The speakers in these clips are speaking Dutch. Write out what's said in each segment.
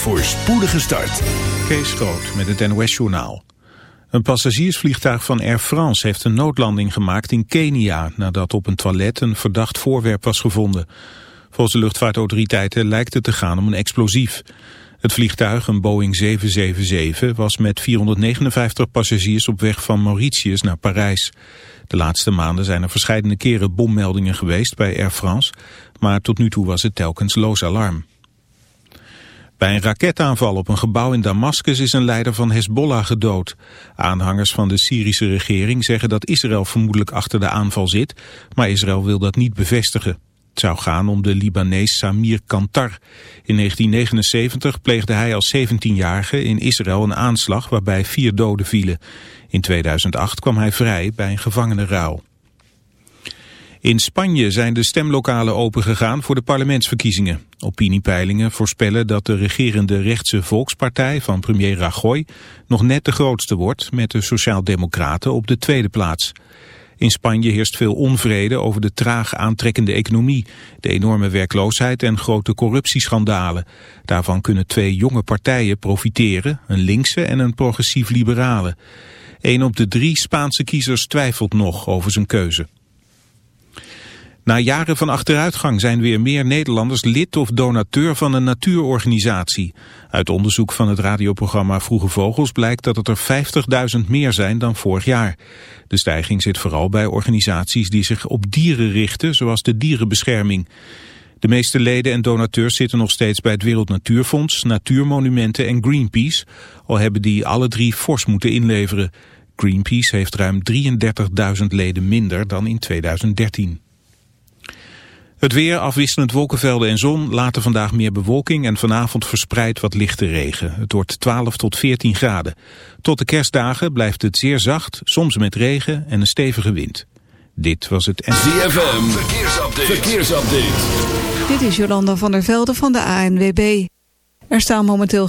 voor spoedige start. Kees Groot met het NOS-journaal. Een passagiersvliegtuig van Air France heeft een noodlanding gemaakt in Kenia... nadat op een toilet een verdacht voorwerp was gevonden. Volgens de luchtvaartautoriteiten lijkt het te gaan om een explosief. Het vliegtuig, een Boeing 777, was met 459 passagiers op weg van Mauritius naar Parijs. De laatste maanden zijn er verschillende keren bommeldingen geweest bij Air France, maar tot nu toe was het telkens loos alarm. Bij een raketaanval op een gebouw in Damascus is een leider van Hezbollah gedood. Aanhangers van de Syrische regering zeggen dat Israël vermoedelijk achter de aanval zit, maar Israël wil dat niet bevestigen. Het zou gaan om de Libanees Samir Kantar. In 1979 pleegde hij als 17-jarige in Israël een aanslag waarbij vier doden vielen. In 2008 kwam hij vrij bij een gevangenenruil. In Spanje zijn de stemlokalen opengegaan voor de parlementsverkiezingen. Opiniepeilingen voorspellen dat de regerende rechtse volkspartij van premier Rajoy nog net de grootste wordt met de Sociaaldemocraten op de tweede plaats. In Spanje heerst veel onvrede over de traag aantrekkende economie, de enorme werkloosheid en grote corruptieschandalen. Daarvan kunnen twee jonge partijen profiteren, een linkse en een progressief-liberale. Een op de drie Spaanse kiezers twijfelt nog over zijn keuze. Na jaren van achteruitgang zijn weer meer Nederlanders lid of donateur van een natuurorganisatie. Uit onderzoek van het radioprogramma Vroege Vogels blijkt dat het er 50.000 meer zijn dan vorig jaar. De stijging zit vooral bij organisaties die zich op dieren richten, zoals de dierenbescherming. De meeste leden en donateurs zitten nog steeds bij het Wereld Natuurfonds, Natuurmonumenten en Greenpeace, al hebben die alle drie fors moeten inleveren. Greenpeace heeft ruim 33.000 leden minder dan in 2013. Het weer, afwisselend wolkenvelden en zon, later vandaag meer bewolking en vanavond verspreid wat lichte regen. Het wordt 12 tot 14 graden. Tot de kerstdagen blijft het zeer zacht, soms met regen en een stevige wind. Dit was het... ZFM, verkeersupdate. verkeersupdate. Dit is Jolanda van der Velde van de ANWB. Er staan momenteel...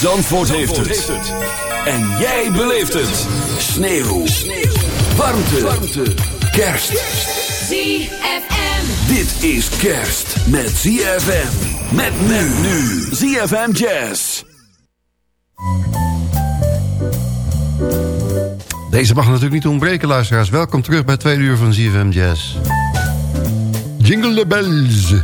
Zandvoort, heeft, het. En jij beleeft het. Sneeuw. Warmte. Warmte. Kerst. ZFM. Dit is kerst met ZFM. Met men nu. ZFM Jazz. Deze mag natuurlijk niet ontbreken, luisteraars. Welkom terug bij twee uur van ZFM Jazz. Jingle the bells.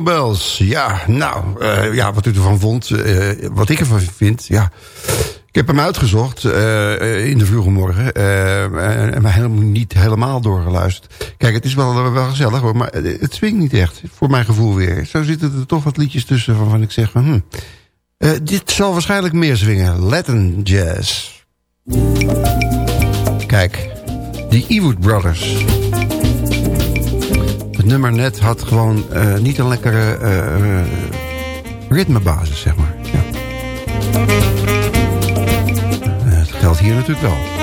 Bells, ja, nou, eh, ja, wat u ervan vond, eh, wat ik ervan vind, ja. Ik heb hem uitgezocht eh, in de vroege morgen en, en maar helemaal niet helemaal doorgeluisterd. Kijk, het is wel, wel gezellig hoor, maar het swingt niet echt, voor mijn gevoel weer. Zo zitten er toch wat liedjes tussen waarvan ik zeg van, hm, dit zal waarschijnlijk meer zwingen. Latin Jazz. Kijk, de Ewood Brothers. Het nummer net had gewoon uh, niet een lekkere uh, ritmebasis, zeg maar. Ja. Het geldt hier natuurlijk wel.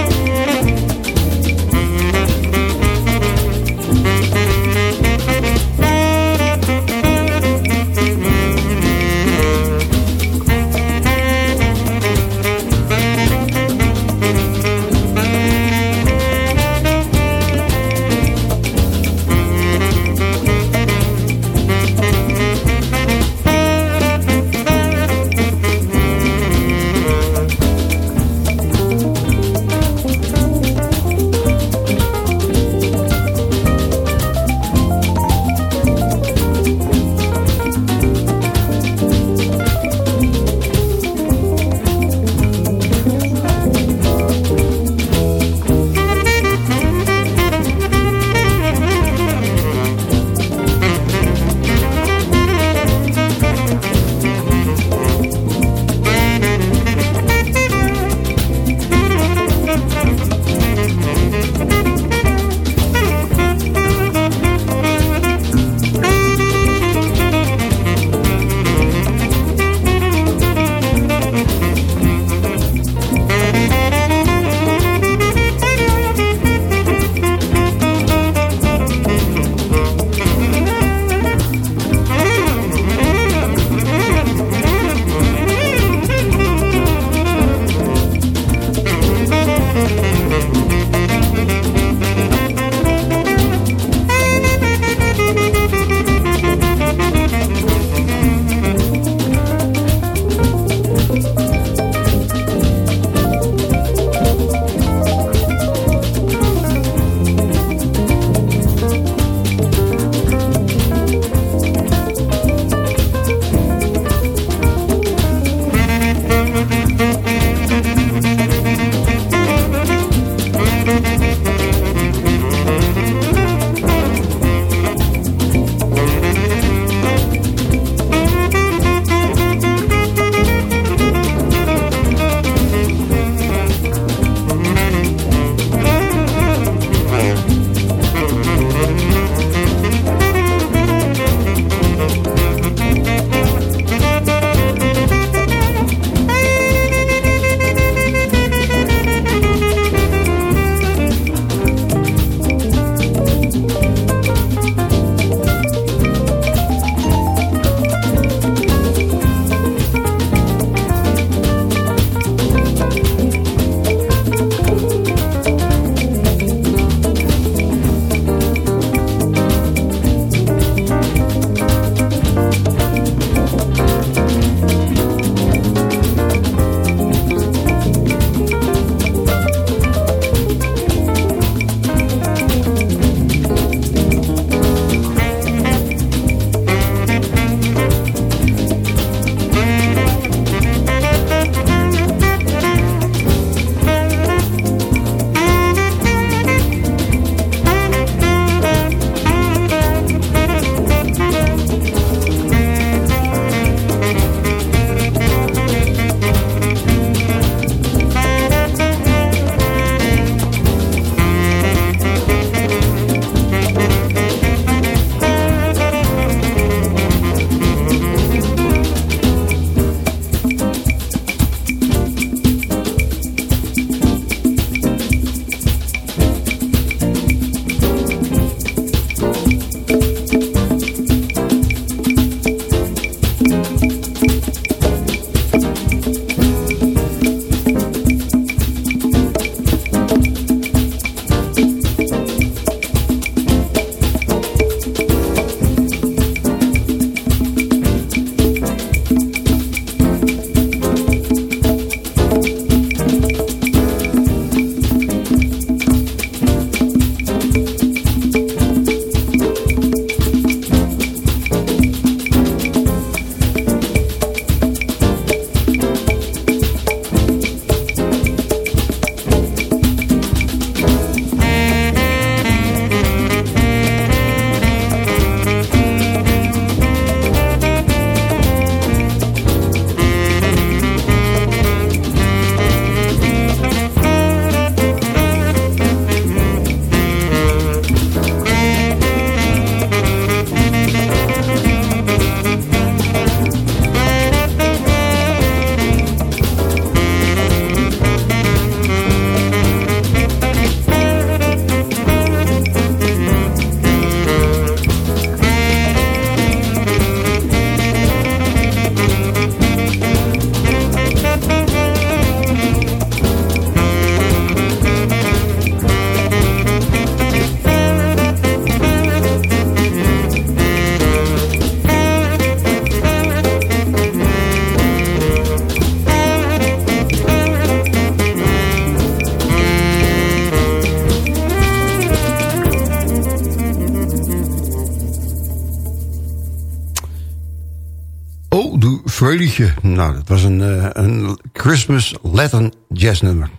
Christmas Latin jazz nummer.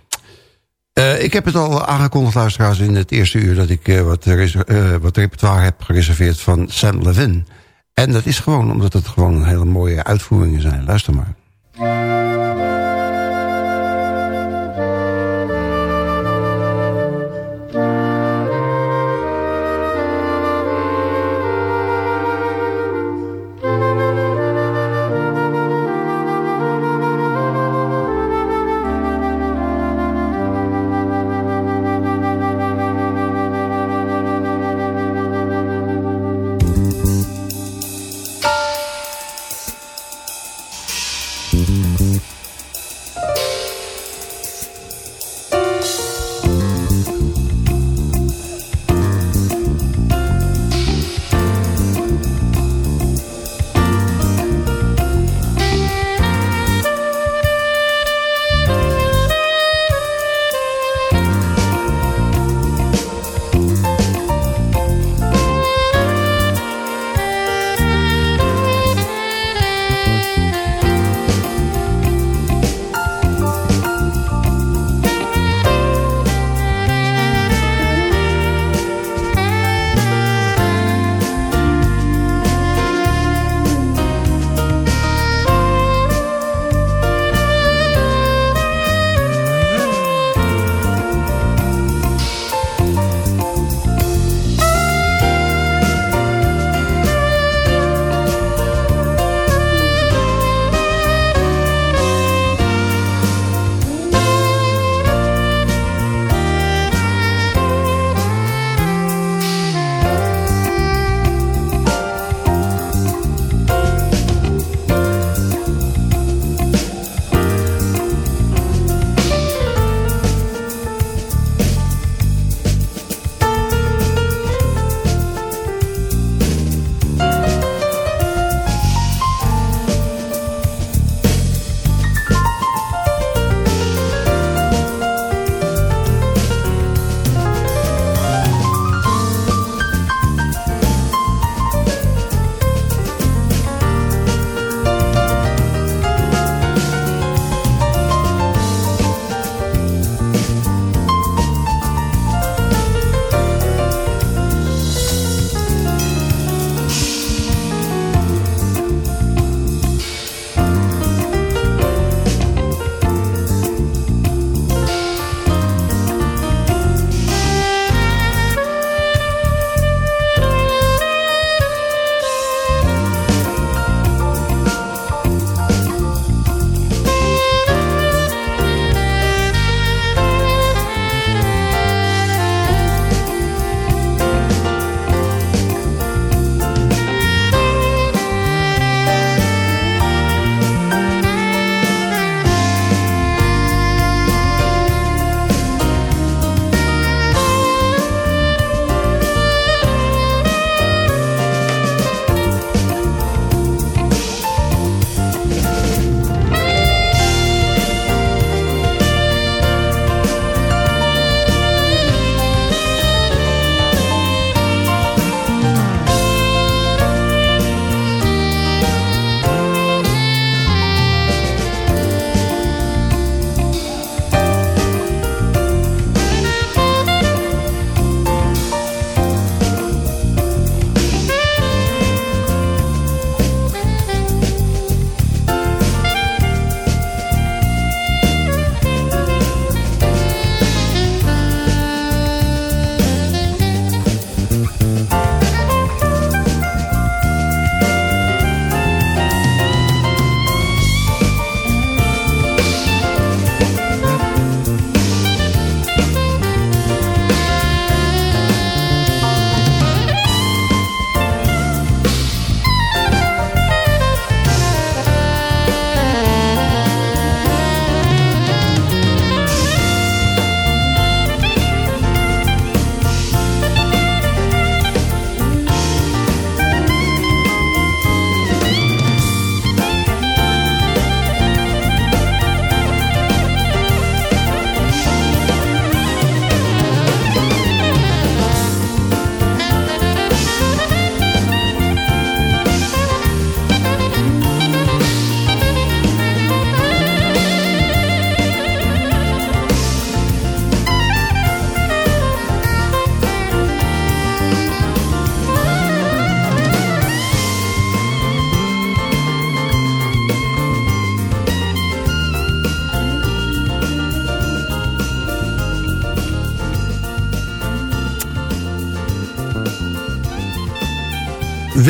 Uh, ik heb het al aangekondigd, luisteraars, in het eerste uur... dat ik uh, wat, wat repertoire heb gereserveerd van Sam Levin. En dat is gewoon omdat het gewoon hele mooie uitvoeringen zijn. Luister maar.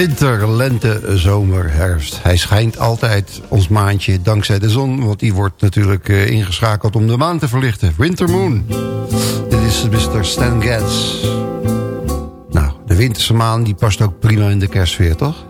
Winter, lente, zomer, herfst. Hij schijnt altijd ons maandje dankzij de zon... want die wordt natuurlijk uh, ingeschakeld om de maan te verlichten. Winter Moon. Dit is Mr. Stan Getz. Nou, de winterse maan die past ook prima in de kerstsfeer, toch?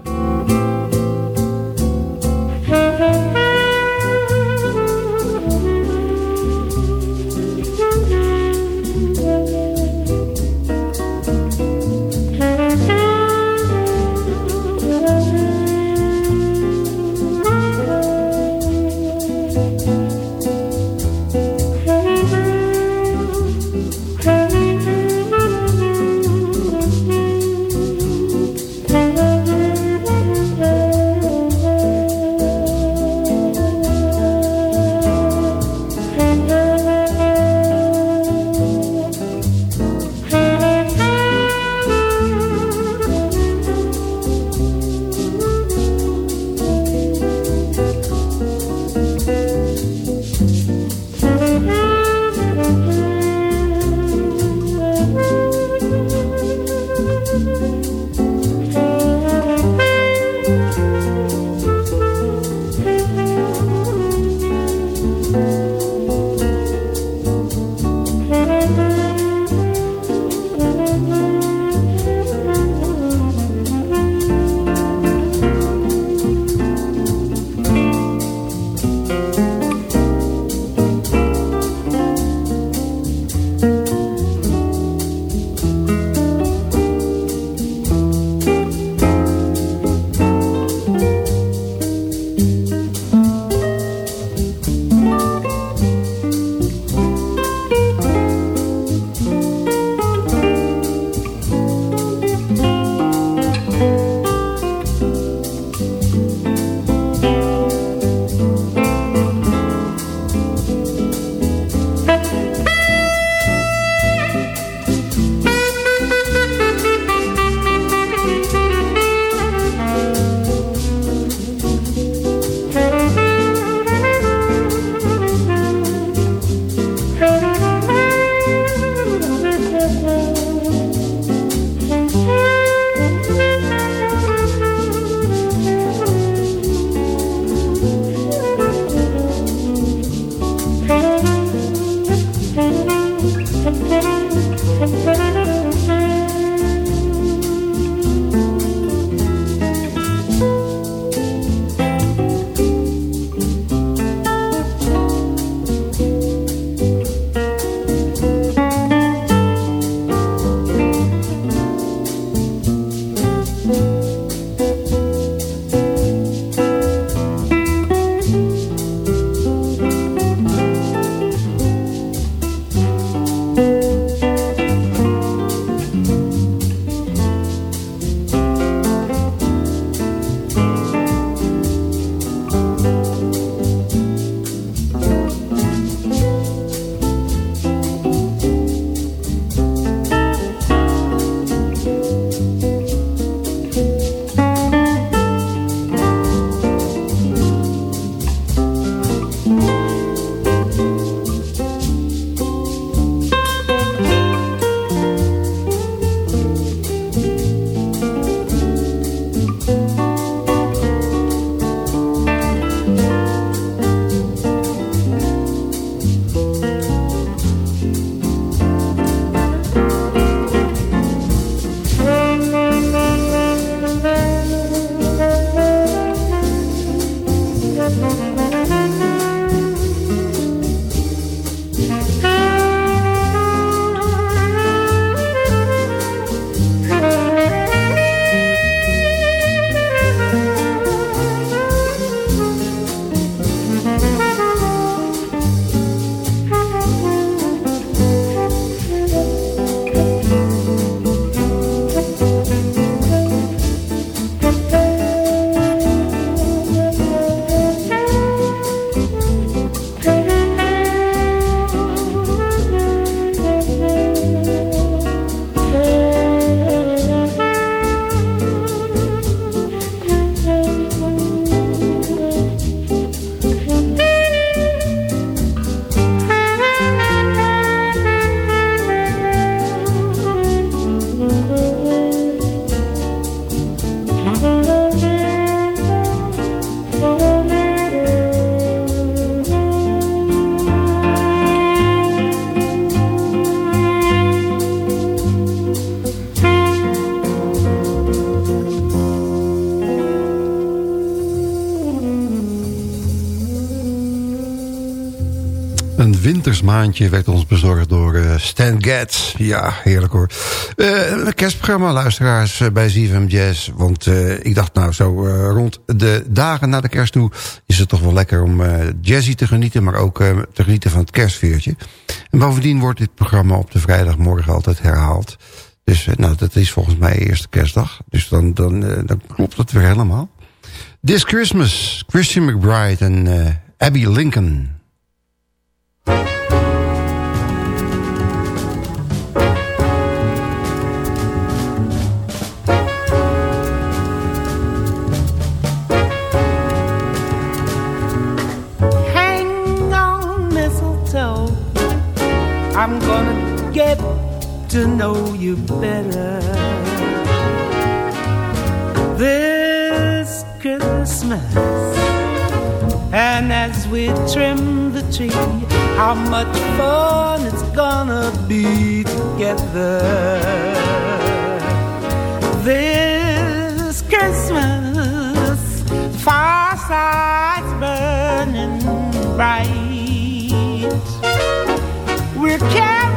Wintersmaandje werd ons bezorgd door uh, Stan Getz. Ja, heerlijk hoor. Uh, kerstprogramma, luisteraars, uh, bij ZFM Jazz. Want ik dacht nou, zo rond de dagen na de kerst toe... is het toch wel lekker om jazzy te genieten... maar ook te genieten van het kerstveertje. En bovendien wordt dit programma op de vrijdagmorgen altijd herhaald. Dus nou, dat is volgens mij eerste kerstdag. Dus dan, dan, dan klopt het weer helemaal. This Christmas, Christian McBride en Abby Lincoln... to know you better this Christmas. And as we trim the tree, how much fun it's gonna be together this Christmas. Fireside's burning bright we're caroling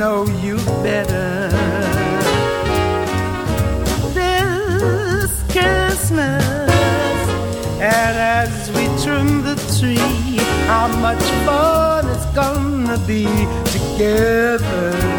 know you better. This Christmas, and as we trim the tree, how much fun it's gonna be together.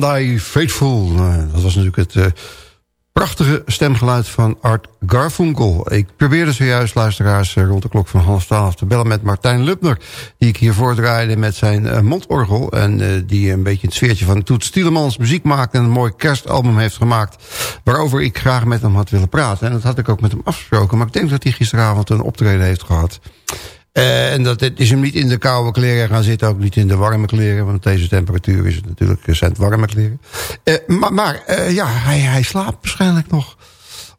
Thy Faithful. Nou, dat was natuurlijk het eh, prachtige stemgeluid van Art Garfunkel. Ik probeerde zojuist, luisteraars, eh, rond de klok van half twaalf... te bellen met Martijn Lubner, die ik hier voordraaide met zijn eh, mondorgel... en die een beetje het sfeertje van Toet Stielemans muziek maakt... en een mooi kerstalbum heeft gemaakt... waarover ik graag met hem had willen praten. En dat had ik ook met hem afgesproken. Maar ik denk dat hij gisteravond een optreden heeft gehad... Eh, en dat is hem niet in de koude kleren gaan zitten, ook niet in de warme kleren. Want deze temperatuur is het natuurlijk, zijn warme kleren. Eh, maar maar eh, ja, hij, hij slaapt waarschijnlijk nog.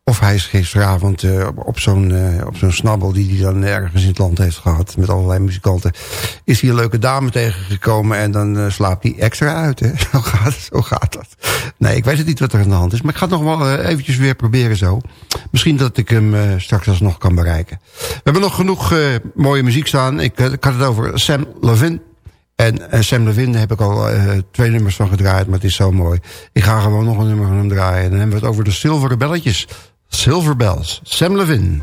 Of hij is gisteravond eh, op- zo'n eh, op zo'n snabbel die hij dan ergens in het land heeft gehad. Met allerlei muzikanten. Is hij een leuke dame tegengekomen en dan eh, slaapt hij extra uit. Hè? Zo, gaat, zo gaat dat. Nee, ik weet het niet wat er aan de hand is. Maar ik ga het nog wel eventjes weer proberen zo. Misschien dat ik hem straks alsnog kan bereiken. We hebben nog genoeg mooie muziek staan. Ik, ik had het over Sam Levin. En Sam Levin heb ik al twee nummers van gedraaid, maar het is zo mooi. Ik ga gewoon nog een nummer van hem draaien. En dan hebben we het over de zilveren belletjes. Silver Bells. Sam Levin.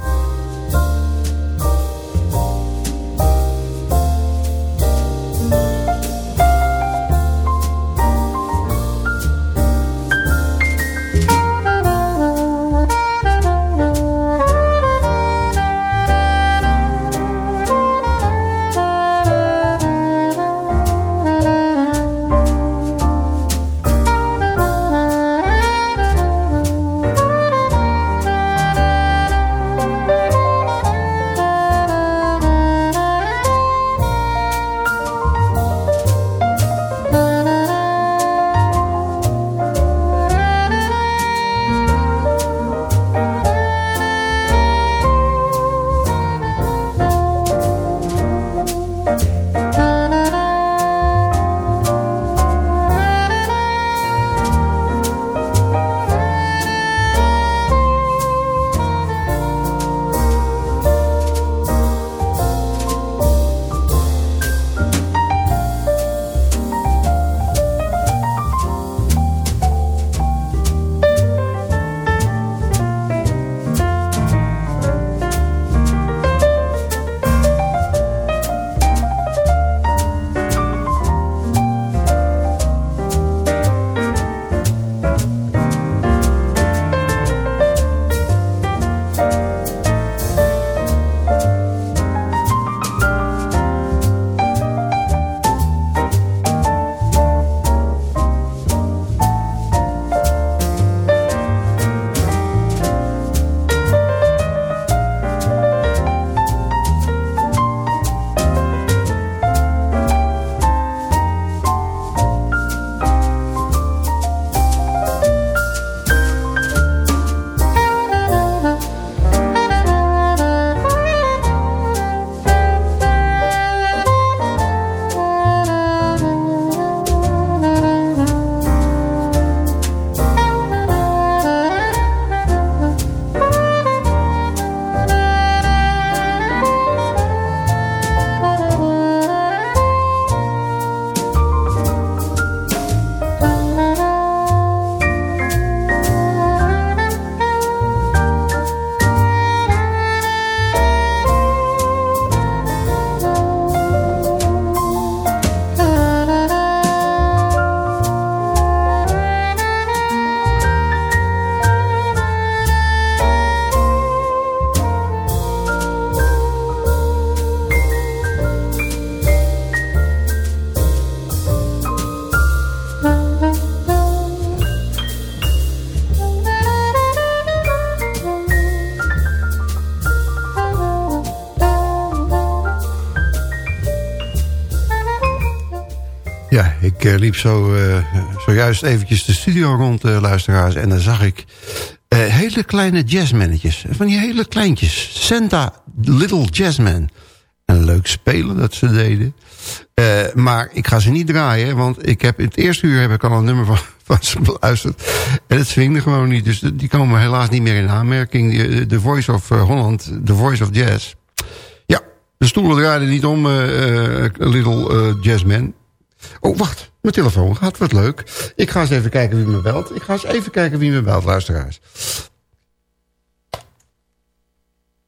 Liep zo, eh, zojuist eventjes de studio rond, eh, luisteraars. En dan zag ik eh, hele kleine jazzmannetjes. Van die hele kleintjes. Santa Little Jazzman. En leuk spelen dat ze deden. Maar ik ga ze niet draaien, want ik heb in het eerste uur heb ik al een nummer van, van ze beluisterd. En het swingde gewoon niet. Dus die komen helaas niet meer in aanmerking. De Voice of Holland, The Voice of Jazz. Ja, de stoelen draaiden niet om, Little Jazzman. Oh, wacht. Mijn telefoon gaat. Wat leuk. Ik ga eens even kijken wie me belt. Ik ga eens even kijken wie me belt, luisteraars.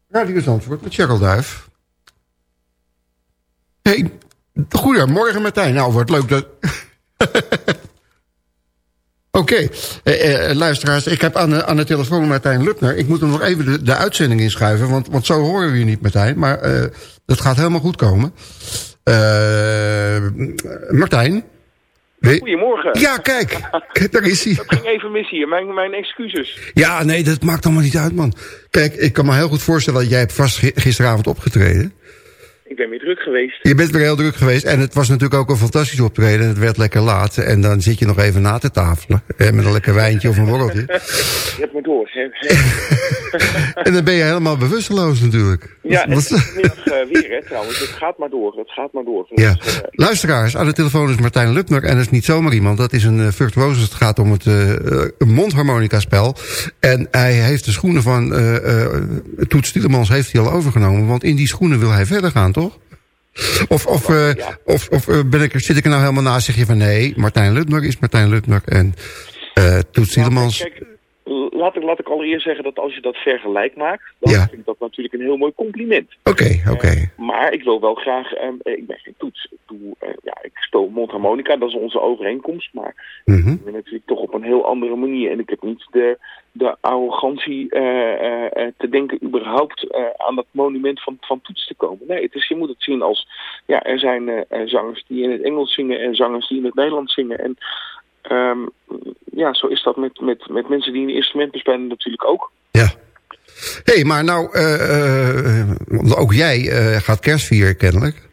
Radio Zandvoort met Cheryl Duif. Hey, goedemorgen Martijn. Nou, wordt leuk dat... Oké, eh, eh, luisteraars, ik heb aan de, aan de telefoon Martijn Lupner. Ik moet hem nog even de, de uitzending inschuiven, want, want zo horen we je niet, Martijn. Maar eh, dat gaat helemaal goed komen. Eh, Martijn? Nee? Goedemorgen. Ja, kijk, daar is hij. Dat ging even mis hier. Mijn, mijn excuses. Ja, nee, dat maakt allemaal niet uit, man. Kijk, ik kan me heel goed voorstellen dat jij hebt vast gi- gisteravond opgetreden. Ik ben weer druk geweest. Je bent weer heel druk geweest en het was natuurlijk ook een fantastisch optreden. En het werd lekker laat en dan zit je nog even na te tafelen. Hè, met een lekker wijntje of een borreltje. Je hebt me door. Hè? En dan ben je helemaal bewusteloos natuurlijk. Ja, en Wat- vanmiddag eh, weer hè, trouwens. Het gaat maar door. Het gaat maar door. Ja. Dus, eh, Luisteraars, aan de telefoon is Martijn Lupner. En dat is niet zomaar iemand. Dat is een uh, virtuoos. Het gaat om het eh, mondharmonica-spel. En hij heeft de schoenen van eh eh, Toet Stielemans heeft hij al overgenomen. Want in die schoenen wil hij verder gaan, toch? Of, of, eh, Ja. of, of eh, ben ik, er- zit ik er nou helemaal naast? Zeg je van nee, Martijn Lupner is Martijn Lupner. En eh Toet laat ik, laat ik allereerst zeggen dat als je dat vergelijk maakt, dan Ja. vind ik dat natuurlijk een heel mooi compliment. Oké, oké. Maar ik wil wel graag, ehm, eh, ik ben geen toets. Ik, doe, eh, ja, ik speel mondharmonica, dat is onze overeenkomst. Maar Mhm. ik ben natuurlijk toch op een heel andere manier. En ik heb niet de, de arrogantie eh, eh, eh, te denken überhaupt aan dat monument van, van toets te komen. Nee, het is, je moet het zien als, ja, er zijn zangers die in het Engels zingen en zangers die in het Nederlands zingen. En ehm, ja, zo is dat met, met, met mensen die een instrument bespelen natuurlijk ook. Ja. Hé, hey, maar nou, ook jij gaat kerst vieren kennelijk.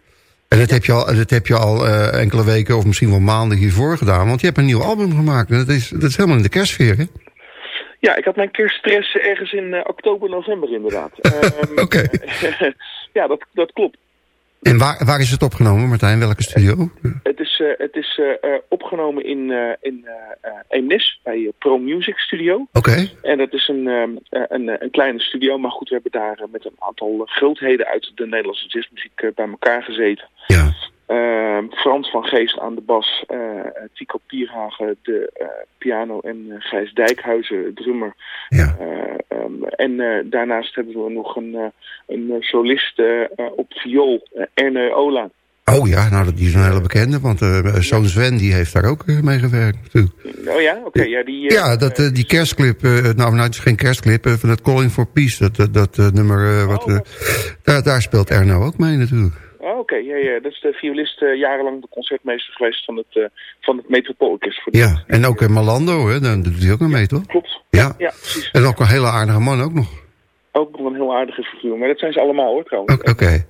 En dat heb je al, dat heb je al enkele weken of misschien wel maanden hiervoor gedaan. Want je hebt een nieuw album gemaakt. En dat is, dat is helemaal in de kerstsfeer, hè? Ja, ik had mijn kerststress ergens in eh, oktober, november inderdaad. Ehm, Oké. ja, dat, dat klopt. En waar, waar is het opgenomen, Martijn? Welke studio? Het is, eh, het is eh, opgenomen in, eh in Eemnes bij Pro Music Studio. Oké. En dat is een, ehm, eh, een, een kleine studio, maar goed, we hebben daar met een aantal grootheden uit de Nederlandse jazzmuziek bij elkaar gezeten. Ja. Ehm, Frans van Geest aan de bas, eh Tico Pierhagen de eh, piano en eh, Gijs Dijkhuizen drummer. Ja. Eh, ehm, en daarnaast hebben we nog een, een solist op viool, Erne Ola. Oh ja, nou, dat- die is een hele bekende. Want zoon Sven, die heeft daar ook mee gewerkt natuurlijk. Oh ja, oké. ja, die, Ja, dat, die kerstclip, nou, nou, het is geen kerstclip, van het Calling for Peace, dat, dat, nummer, wat, Oh, daar, daar speelt Erno ook mee natuurlijk. Oh, oké. Ja, ja, dat is de violist eh, jarenlang de concertmeester geweest van het, eh van het Metropoolorkest. voor de- Ja, en ook eh, Malando, hè, daar doet hij ook nog mee, toch? Klopt. Ja. Ja, precies. En ook een hele aardige man ook nog. Ook nog een heel aardige figuur. Maar dat zijn ze allemaal hoor trouwens. Oké.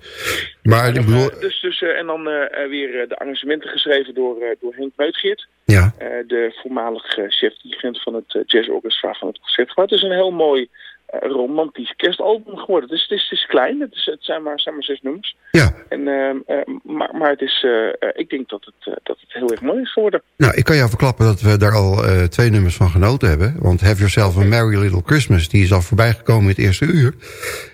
Maar bedoel, eh, dus, dus, en dan weer de arrangementen geschreven door, door Henk Meutgeert. ja, de voormalig chef-dirigent van het eh, jazzorchestra van het Concertgebouw. Het is een heel mooi romantisch kerstalbum geworden. Dus het is, het is klein, het, is, het zijn, maar, zijn maar zes nummers. ja. En, ehm, eh, maar, maar het is, eh, eh, ik denk dat het, eh, dat het heel erg mooi is geworden. Nou, ik kan jou verklappen dat we daar al eh, twee nummers van genoten hebben. Want Have Yourself a Merry Little Christmas, die is al voorbij gekomen in het eerste uur.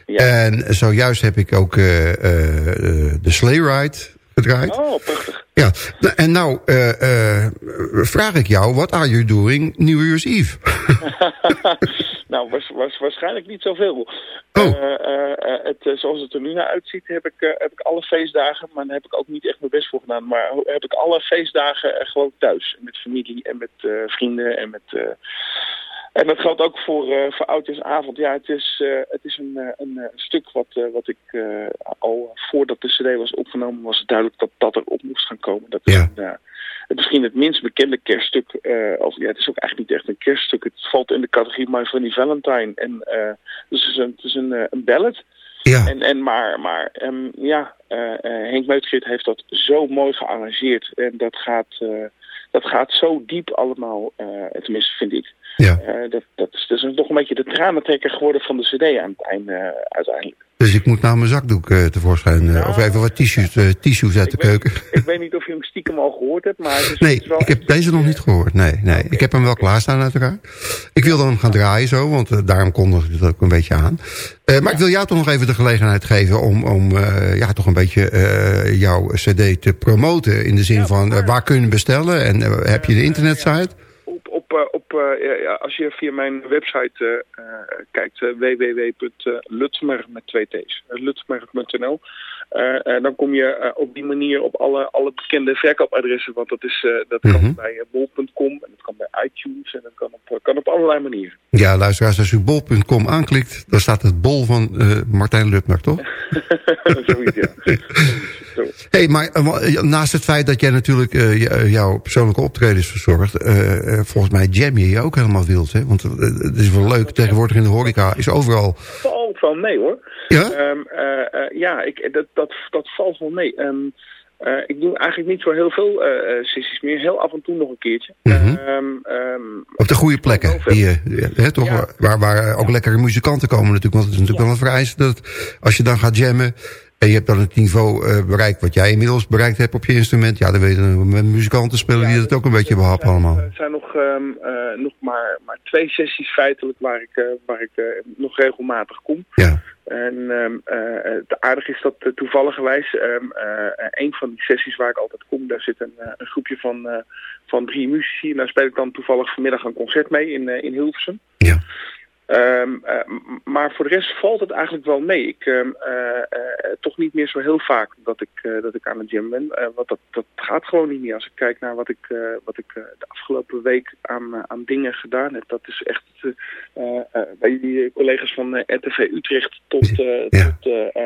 Ja. En zojuist heb ik ook eh, eh, eh, de Sleigh Ride gedraaid. Oh, prachtig. Ja, nou, en nou eh, eh, vraag ik jou, what are you doing New Year's Eve? nou, was, was waarschijnlijk niet zoveel. Oh. Eh, eh, eh, het, zoals het er nu naar uitziet, heb ik, heb ik alle feestdagen, maar daar heb ik ook niet echt mijn best voor gedaan. Maar heb ik alle feestdagen gewoon thuis. Met familie en met vrienden en met. en dat geldt ook voor, eh voor Oudjaarsavond. Ja, het is, het is een, een stuk wat, wat ik al voordat de CD was opgenomen, was het duidelijk dat dat erop moest gaan komen. Dat is Ja. een, het misschien het minst bekende kerststuk. eh, of ja, het is ook eigenlijk niet echt een kerststuk. Het valt in de categorie My Funny Valentine. En, eh, dus het is een, het is een, eh, een ballad. Ja, En, en maar, maar ehm, ja, Henk Meutgeert heeft dat zo mooi gearrangeerd. En dat gaat, eh, dat gaat zo diep allemaal, tenminste vind ik. Ja. Eh, dat, dat, is, is toch een beetje de tranentrekker geworden van de cd aan het einde eh, uiteindelijk. Dus ik moet nou mijn zakdoek eh, tevoorschijn. of even wat tissues, tissues uit de weet- keuken. Ik weet niet of je hem stiekem al gehoord hebt, maar... Het is, Nee, het is wel ik heb deze nog niet gehoord. Nee, nee. Ik heb hem wel klaarstaan uiteraard. Ik wil dan gaan draaien zo, want daarom kondig ik het ook een beetje aan. Maar ik wil jou toch nog even de gelegenheid geven om, om ja, toch een beetje jouw cd te promoten. In de zin van, waar kun je hem bestellen? En heb je de internetsite? Op, eh, als je via mijn website eh, eh, kijkt, www.lutsmer met twee t's, lutsmer.nl, uh, dan kom je op die manier op alle, alle bekende verkoopadressen, want dat, is, dat Mhm. kan bij uh, bol.com en dat kan bij iTunes en dat kan op, kan op allerlei manieren. Ja, luisteraars, als u bol.com aanklikt, dan staat het bol van Martijn Lutmer, toch? Zoiets, ja. Hey, maar eh, naast het feit dat jij natuurlijk eh, j- jouw persoonlijke optredens verzorgt... eh, eh, volgens mij jam je je ook helemaal wild, hè? Want eh, het is wel leuk, tegenwoordig in de horeca is overal... Valt wel mee hoor. Ja? Ehm, eh, eh, ja, ik, dat, dat, dat valt wel mee. Ehm, eh, ik doe eigenlijk niet zo heel veel eh, eh, sessies meer. Heel af en toe nog een keertje. Mhm. Ehm, Op de goede plekken, die, eh, hè, toch? Ja. Waar, waar ook lekkere muzikanten komen natuurlijk. Want het is natuurlijk wel een vereiste dat als je dan gaat jammen... en je hebt dan het niveau eh, bereikt wat jij inmiddels bereikt hebt op je instrument... ja, dan weten we muzikanten spelen die dat ook een beetje behappen allemaal. Er zijn nog, ehm, eh, nog maar, maar twee sessies feitelijk waar ik, eh, waar ik nog regelmatig kom. Ja, En eh, het aardige is dat toevalligerwijs eh, een van die sessies waar ik altijd kom, daar zit een, een groepje van, van drie muzici. En daar speel ik dan toevallig vanmiddag een concert mee in, in Hilversum. ja. Ehm, eh, maar voor de rest valt het eigenlijk wel mee. Ik, ehm, eh, eh, toch niet meer zo heel vaak dat ik, dat ik aan het gym ben. Want dat, dat gaat gewoon niet meer. Als ik kijk naar wat ik, wat ik de afgelopen week aan, aan dingen gedaan heb. Dat is echt bij die collega's van RTV Utrecht tot, Ja. tot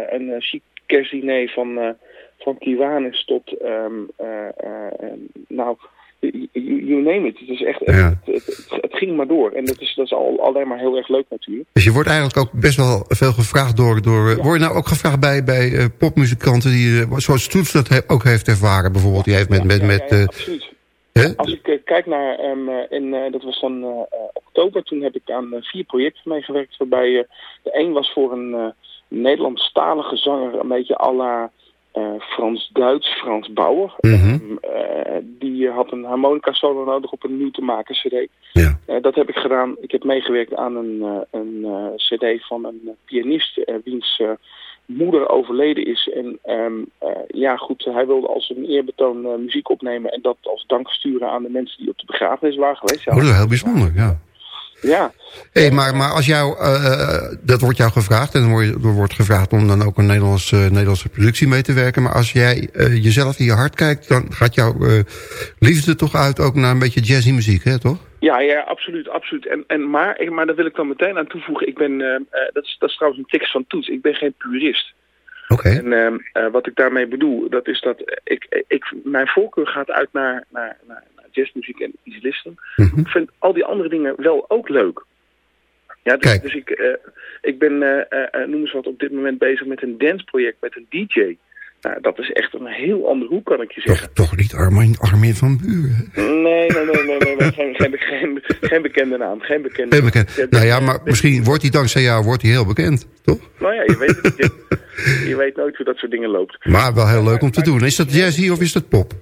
een chic kerstdiner van, van Kiwanis tot... ehm, eh, eh, eh, nou, you name it. Het, is echt, Ja. het, het, het, het ging maar door. En dat is, dat is al, alleen maar heel erg leuk natuurlijk. Dus je wordt eigenlijk ook best wel veel gevraagd door... door Word je nou ook gevraagd bij, bij eh, popmuzikanten die... eh, zoals Toets dat he- ook heeft ervaren bijvoorbeeld. Die heeft met... met, Ja, met eh, absoluut. hè? Als ik kijk naar, eh, in, dat was dan eh, oktober, toen heb ik aan vier projecten meegewerkt. Waarbij de een was voor een Nederlandstalige zanger, een beetje à la eh, Frans-Duits, Frans Bauer. Mhm. Ehm, eh, die had een harmonica solo nodig op een nieuw te maken cd. Ja. Eh, dat heb ik gedaan. Ik heb meegewerkt aan een, een cd van een pianist wiens moeder overleden is. En ehm, eh, ja goed, hij wilde als een eerbetoon muziek opnemen en dat als dank sturen aan de mensen die op de begrafenis waren geweest. Ja, Oh, dat is heel bijzonder, ja. Ja. Hey, maar, maar als jou, eh, dat wordt jou gevraagd en er wordt gevraagd om dan ook een Nederlands, eh, Nederlandse productie mee te werken. Maar als jij eh, jezelf in je hart kijkt, dan gaat jouw eh, liefde toch uit ook naar een beetje jazzy muziek, hè, toch? Ja, ja, absoluut, absoluut. En, en, maar, maar daar wil ik dan meteen aan toevoegen. Ik ben, eh, eh, dat, is, dat is trouwens een tekst van Toets. Ik ben geen purist. Oké. En eh, wat ik daarmee bedoel, dat is dat ik, ik, mijn voorkeur gaat uit naar, naar, naar jazzmuziek en easy listening. Mhm. Ik vind al die andere dingen wel ook leuk. Ja, dus, dus ik, eh, ik ben, eh, eh, noem eens wat, op dit moment bezig met een danceproject met een DJ. Nou, dat is echt een heel andere hoek, kan ik je zeggen. Toch, toch niet Armin, Armin van Buren? Nee, nee, nee, nee, geen, geen, geen, geen bekende naam. Geen bekende bekend. Nou ja, maar misschien wordt hij dankzij jou wordt hij heel bekend, toch? Nou ja, je weet het niet. Je, je weet nooit hoe dat soort dingen loopt. Maar wel heel leuk om te doen. Is dat jazzy of is dat pop?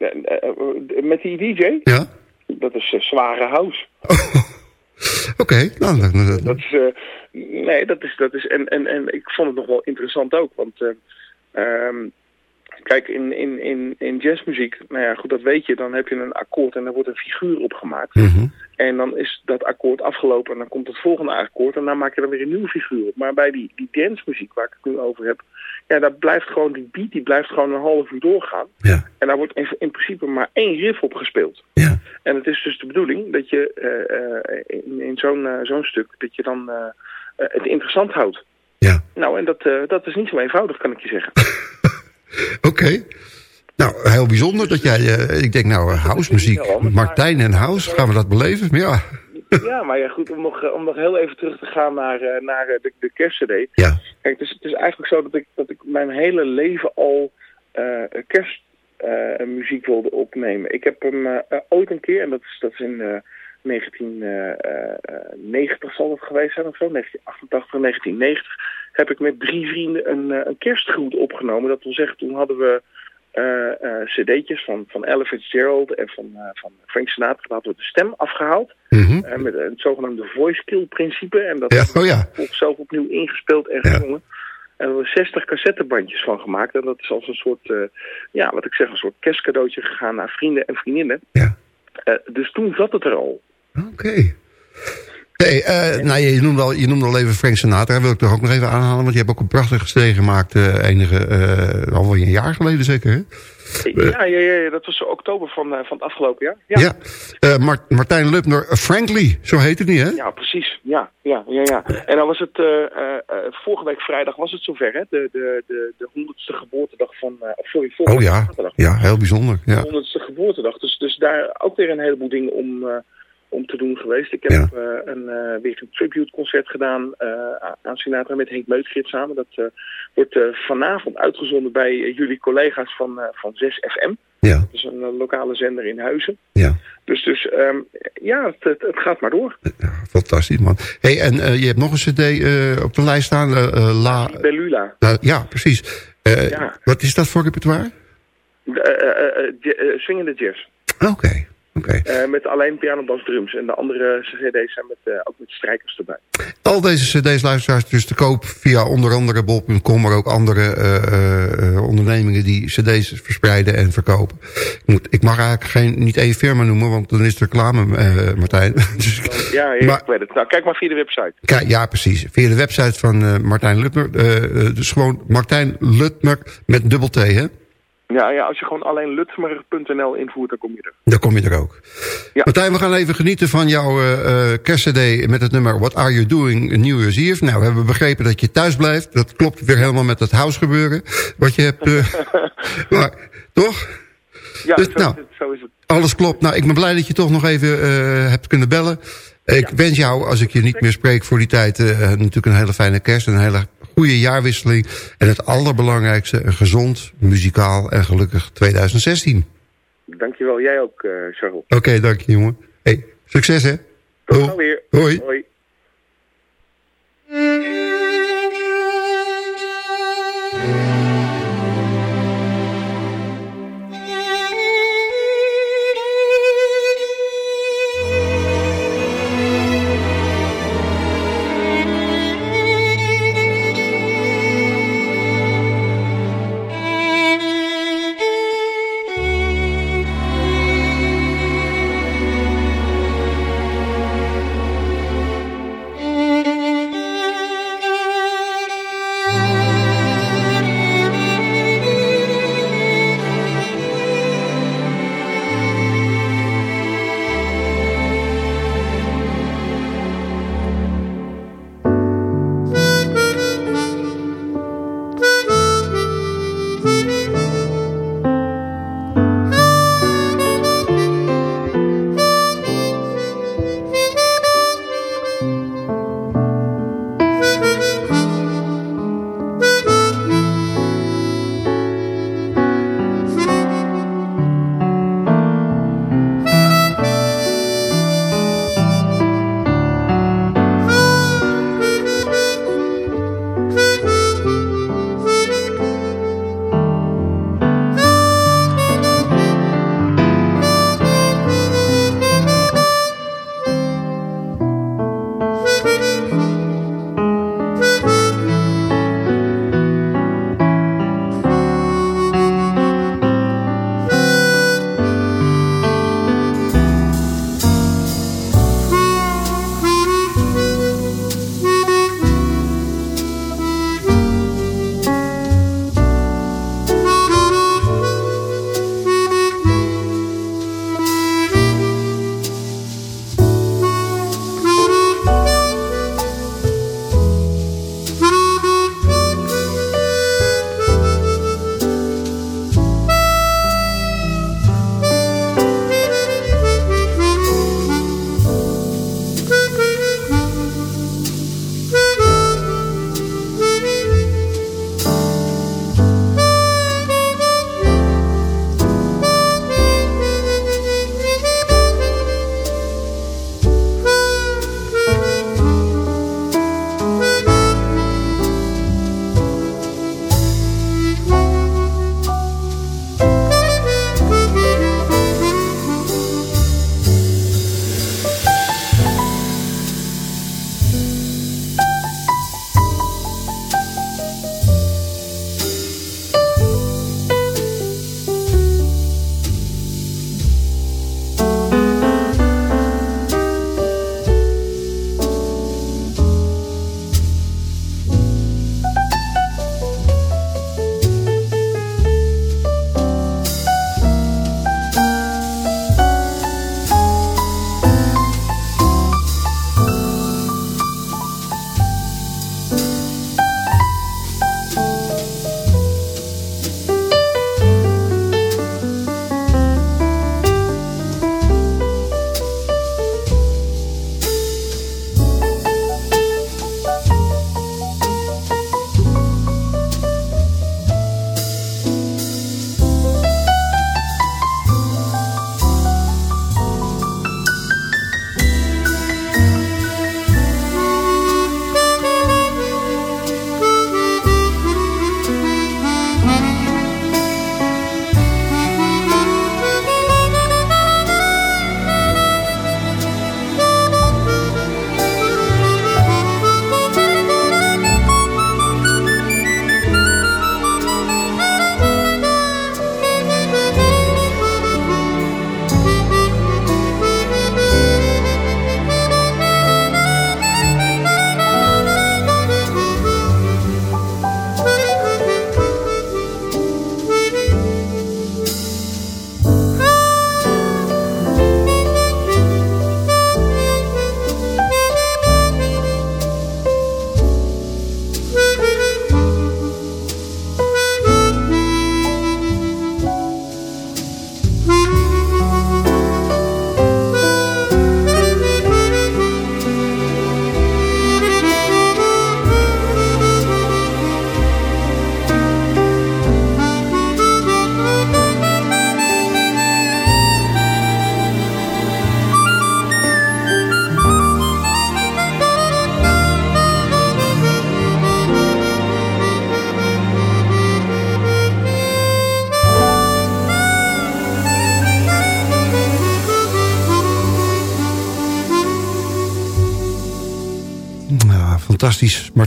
Eh, eh, Met die DJ, Ja? dat is eh, zware house. Oké, nou, dat, dat- Dat is, nee, dat is, dat is, en, en, en ik vond het nog wel interessant ook, want, eh, ehm, kijk, in, in, in, in jazzmuziek, nou ja, goed, dat weet je, dan heb je een akkoord en daar wordt een figuur op gemaakt. Mhm. En dan is dat akkoord afgelopen en dan komt het volgende akkoord en dan maak je er weer een nieuwe figuur op. Maar bij die, die dancemuziek waar ik het nu over heb, ja, daar blijft gewoon die beat, die blijft gewoon een half uur doorgaan. Ja, En daar wordt in, in principe maar één riff op gespeeld. ja. En het is dus de bedoeling dat je eh, eh, in, in zo'n eh, zo'n stuk, dat je dan het interessant houdt. Ja. Nou, en dat, dat is niet zo eenvoudig, kan ik je zeggen. Oké. Nou, heel bijzonder dat jij... eh, ik denk, nou, eh, housemuziek. Martijn en house, gaan we dat beleven? Ja, ja, maar ja, goed, om nog, eh, om nog heel even terug te gaan naar, naar de, de kerstcd. ja. Kijk, het is, het is eigenlijk zo dat ik, dat ik mijn hele leven al eh, kerst eh, muziek wilde opnemen. Ik heb hem ooit een keer, en dat is, dat is in eh, 1990 zal het geweest zijn of zo, 1988, 1990, heb ik met drie vrienden een, eh, een kerstgroet opgenomen. Dat wil zeggen, toen hadden we eh, eh, cd'tjes van, van Ella Fitzgerald en van, van Frank Sinatra. Daar hadden we de stem afgehaald. Mhm. met het zogenaamde voice kill principe. En dat Ja, hebben we oh ja. zelf opnieuw ingespeeld en Ja. gezongen. En we hebben 60 cassettebandjes van gemaakt. En dat is als een soort, ja, wat ik zeg, een soort kerstcadeautje gegaan naar vrienden en vriendinnen. Ja. Dus toen zat het er al. Oké. Hey, eh, nou, je, noemde al, je noemde al even Frank Sinatra. Dat wil ik toch ook nog even aanhalen. Want je hebt ook een prachtige CD gemaakt. eh, enige, eh alweer een jaar geleden zeker, hè? Ja, ja, ja, ja, dat was oktober van, eh, van het afgelopen jaar. Ja, Ja. Eh, Mart- Martijn Lubner, Frankly, zo heet het niet, hè? Ja, precies. Ja, ja, ja, ja. En dan was het, eh, eh, eh, vorige week vrijdag was het zover, hè? De, de, de, de 100ste geboortedag van, eh, of sorry, vorige Oh ja, zaterdag. ja, heel bijzonder. De Ja. 100ste geboortedag. Dus, dus daar ook weer een heleboel dingen om, eh, om te doen geweest. Ik heb Ja. eh, een, eh, weer een tribute concert gedaan eh, aan Sinatra met Henk Meutgrit samen. Dat wordt vanavond uitgezonden bij jullie collega's van, van 6FM. Ja, Dat is een lokale zender in Huizen. ja. Dus, dus ehm, ja, het, het, het gaat maar door. Ja, fantastisch, man. Hey, en je hebt nog een cd op de lijst staan. La, Bellula. La- ja, precies. Ja. Wat is dat voor repertoire? De, swingende jazz. Oké, Eh, met alleen piano, bas, drums. En de andere cd's zijn met, eh, ook met strijkers erbij. Al deze cd's luisteraars dus te koop via onder andere bol.com... maar ook andere eh, ondernemingen die cd's verspreiden en verkopen. Ik, moet, ik mag eigenlijk geen, niet één firma noemen, want dan is het reclame, Martijn. dus, ik- Ja, ja Maar- ik weet het. Nou, kijk maar via de website. Kijk, ja, precies. Via de website van Martijn Lutmer. dus gewoon Martijn Lutmer met dubbel T, hè? Ja, ja, als je gewoon alleen lutmer.nl invoert, dan kom je er. Daar kom je er ook. Ja. Martijn, we gaan even genieten van jouw eh kerstcd met het nummer What Are You Doing New Year's Eve. Nou, we hebben begrepen dat je thuis blijft. Dat klopt weer helemaal met het house gebeuren. Wat je hebt... eh, maar, toch? Ja, Dus, zo, nou. is het, zo is het. Alles klopt. Nou, ik ben blij dat je toch nog even hebt kunnen bellen. Ik wens jou, als ik je niet meer spreek voor die tijd... natuurlijk een hele fijne kerst en een hele goede jaarwisseling... en het allerbelangrijkste, een gezond, muzikaal en gelukkig 2016. Dankjewel, jij ook, Charlotte. Charles. Oké, okay, jongen. Hey, succes, hè? Tot oh. weer. Hoi. Hoi.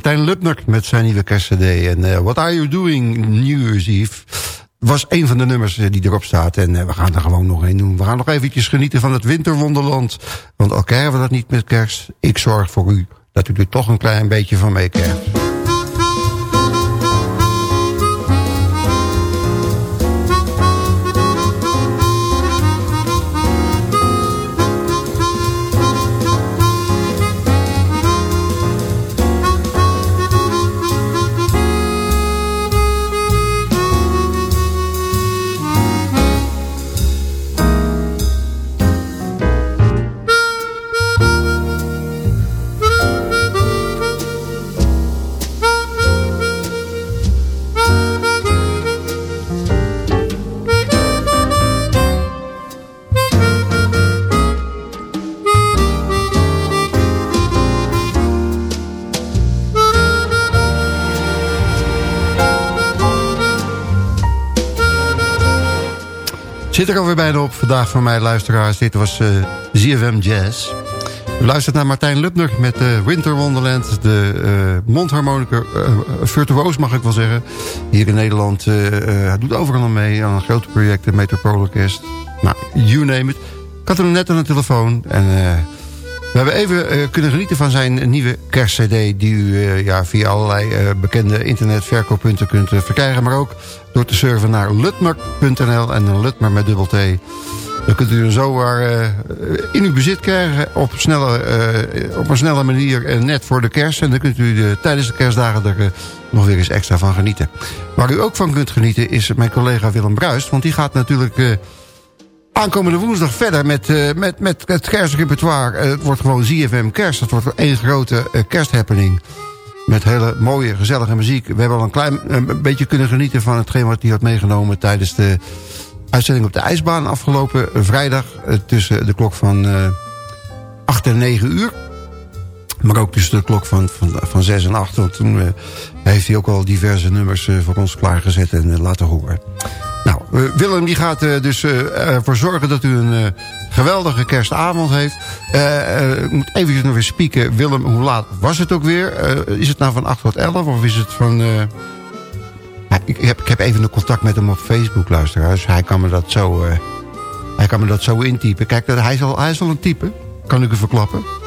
Martijn Lubner met zijn nieuwe kerstcd. En uh, What Are You Doing New Year's Eve was een van de nummers die erop staat. En we gaan er gewoon nog een doen. We gaan nog eventjes genieten van het winterwonderland. Want al krijgen we dat niet met kerst. Ik zorg voor u dat u er toch een klein beetje van meekrijgt. Zit er alweer bijna op. Vandaag van mij, luisteraars. Dit was uh, eh, ZFM Jazz. U luistert naar Martijn Lubner met uh, Winter Wonderland. De uh, mondharmonica, virtuoos mag ik wel zeggen. Hier in Nederland. hij doet overal mee aan grote projecten. Metropoolorkest. Nou, you name it. Ik had hem net aan de telefoon. En we hebben even kunnen genieten van zijn nieuwe kerstcd... die u ja, via allerlei bekende internetverkooppunten kunt verkrijgen. Maar ook door te surfen naar lutmer.nl en Lutmer met dubbel T. Dan kunt u hem uh, in uw bezit krijgen op, snelle, op een snelle manier net voor de kerst. En dan kunt u de, tijdens de kerstdagen er nog weer eens extra van genieten. Waar u ook van kunt genieten is mijn collega Willem Bruist. Want die gaat natuurlijk aankomende woensdag verder met, met, met het kerstrepertoire. het wordt gewoon ZFM Kerst. Het wordt één grote kersthappening. Met hele mooie, gezellige muziek. We hebben al een klein beetje kunnen genieten van hetgeen wat hij had meegenomen... tijdens de uitzending op de ijsbaan afgelopen vrijdag... Eh, tussen de klok van uh, eh, 8 en 9 uur. Maar ook tussen de klok van, van, van 6 en 8. Want toen uh, heeft hij ook al diverse nummers voor ons klaargezet en laten horen. Nou, Willem die gaat dus ervoor zorgen dat u een geweldige kerstavond heeft. ik moet even nog weer spieken. Willem, hoe laat was het ook weer? is het nou van 8 tot 11 of is het van... ik, heb, ik heb even een contact met hem op Facebook, luisteraars. Hij kan me dat zo, hij kan me dat zo intypen. Kijk, hij is, al, hij is al een type. Kan ik u verklappen.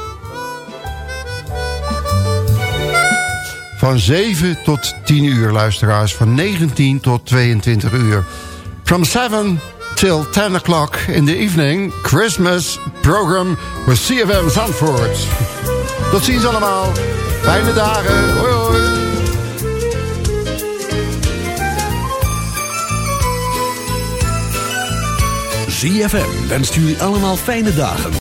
Van 7 tot 10 uur, luisteraars. Van 19 tot 22 uur. From 7 till 10 o'clock in the evening... Christmas program with CFM Zandvoort. Tot ziens allemaal. Fijne dagen. Hoi hoi. ZFM wenst jullie allemaal fijne dagen.